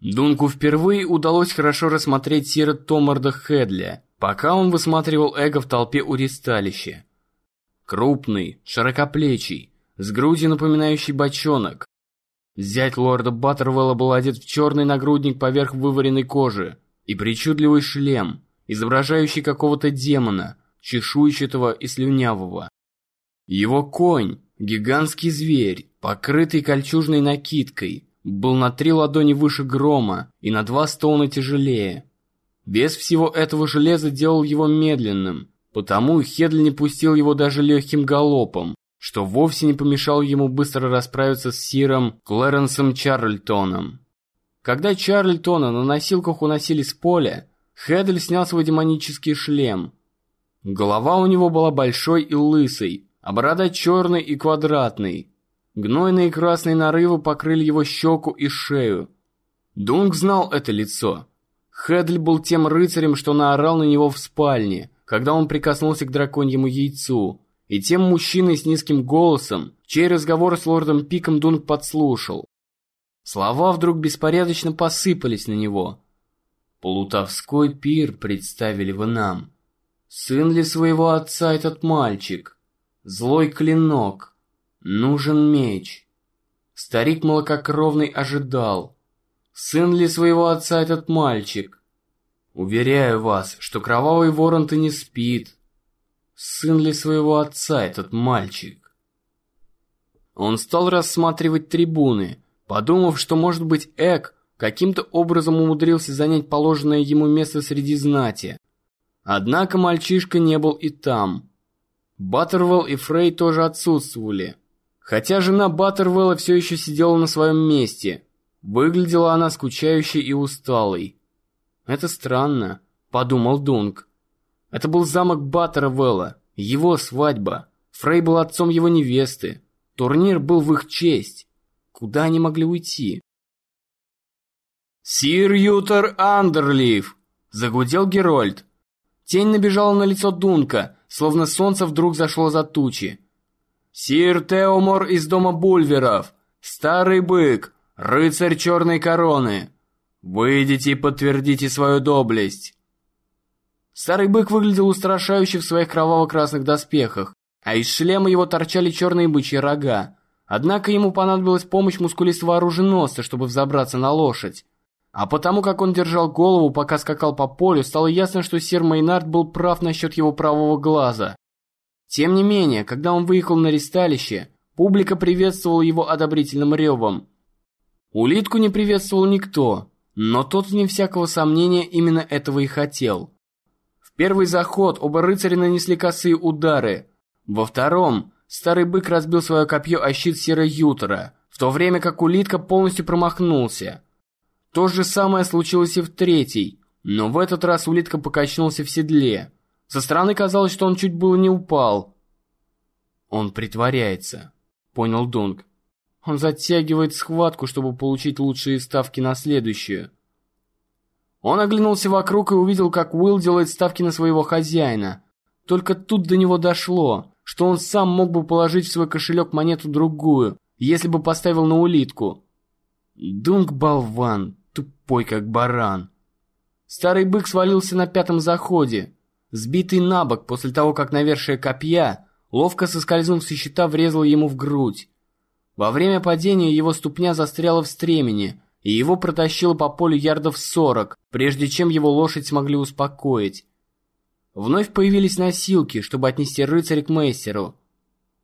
Дунку впервые удалось хорошо рассмотреть Сира Томарда Хедля, пока он высматривал эго в толпе у ристалища. Крупный, широкоплечий, с грудью напоминающий бочонок. Зять лорда Баттервелла был одет в черный нагрудник поверх вываренной кожи и причудливый шлем, изображающий какого-то демона, чешуйчатого и слюнявого. Его конь, гигантский зверь, покрытый кольчужной накидкой, был на три ладони выше грома и на два стона тяжелее. Вес всего этого железа делал его медленным, потому Хедль не пустил его даже легким галопом, что вовсе не помешало ему быстро расправиться с Сиром Клэренсом Чарльтоном. Когда Чарльтона на носилках уносили с поля, Хедль снял свой демонический шлем. Голова у него была большой и лысой, а борода черной и квадратной. Гнойные красные нарывы покрыли его щеку и шею. Дунк знал это лицо. Хедль был тем рыцарем, что наорал на него в спальне, когда он прикоснулся к драконьему яйцу, и тем мужчиной с низким голосом, чей разговор с лордом Пиком Дунк подслушал. Слова вдруг беспорядочно посыпались на него. «Полутовской пир представили вы нам. Сын ли своего отца этот мальчик? Злой клинок. Нужен меч». Старик молококровный ожидал. Сын ли своего отца этот мальчик? Уверяю вас, что кровавый ворон-то не спит. Сын ли своего отца этот мальчик? Он стал рассматривать трибуны, подумав, что, может быть, Эк каким-то образом умудрился занять положенное ему место среди знати. Однако мальчишка не был и там. Баттервелл и Фрей тоже отсутствовали. Хотя жена Баттервелла все еще сидела на своем месте. Выглядела она скучающей и усталой. «Это странно», — подумал Дунк. Это был замок Баттервелла, его свадьба. Фрей был отцом его невесты. Турнир был в их честь. Куда они могли уйти? «Сир Ютер Андерлиф!» – загудел Герольд. Тень набежала на лицо Дунка, словно солнце вдруг зашло за тучи. «Сир Теомор из дома Бульверов! Старый бык! Рыцарь черной короны! Выйдите и подтвердите свою доблесть!» Старый бык выглядел устрашающе в своих кроваво-красных доспехах, а из шлема его торчали черные бычьи рога. Однако ему понадобилась помощь мускулистого оруженосца, чтобы взобраться на лошадь. А потому как он держал голову, пока скакал по полю, стало ясно, что сир Мейнард был прав насчет его правого глаза. Тем не менее, когда он выехал на ристалище, публика приветствовала его одобрительным ревом. Улитку не приветствовал никто, но тот, вне всякого сомнения, именно этого и хотел – первый заход оба рыцаря нанесли косые удары. Во втором старый бык разбил свое копье о щит серой Ютера, в то время как улитка полностью промахнулся. То же самое случилось и в третий, но в этот раз улитка покачнулся в седле. Со стороны казалось, что он чуть было не упал. «Он притворяется», — понял Дунк. «Он затягивает схватку, чтобы получить лучшие ставки на следующую». Он оглянулся вокруг и увидел, как Уилл делает ставки на своего хозяина. Только тут до него дошло, что он сам мог бы положить в свой кошелек монету другую, если бы поставил на улитку. Дунк болван, тупой как баран. Старый бык свалился на пятом заходе, сбитый на бок после того, как навершие копья, ловко соскользнув со щита, врезал ему в грудь. Во время падения его ступня застряла в стремени, и его протащило по полю ярдов сорок, прежде чем его лошадь смогли успокоить. Вновь появились носилки, чтобы отнести рыцаря к мейстеру.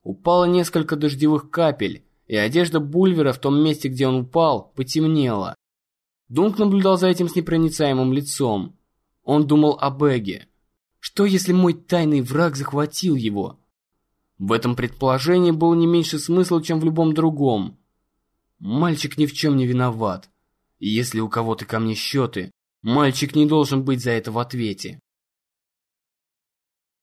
Упало несколько дождевых капель, и одежда Бульвера в том месте, где он упал, потемнела. Дунк наблюдал за этим с непроницаемым лицом. Он думал о Беге. Что, если мой тайный враг захватил его? В этом предположении было не меньше смысла, чем в любом другом. Мальчик ни в чем не виноват. Если у кого-то ко мне счеты, мальчик не должен быть за это в ответе.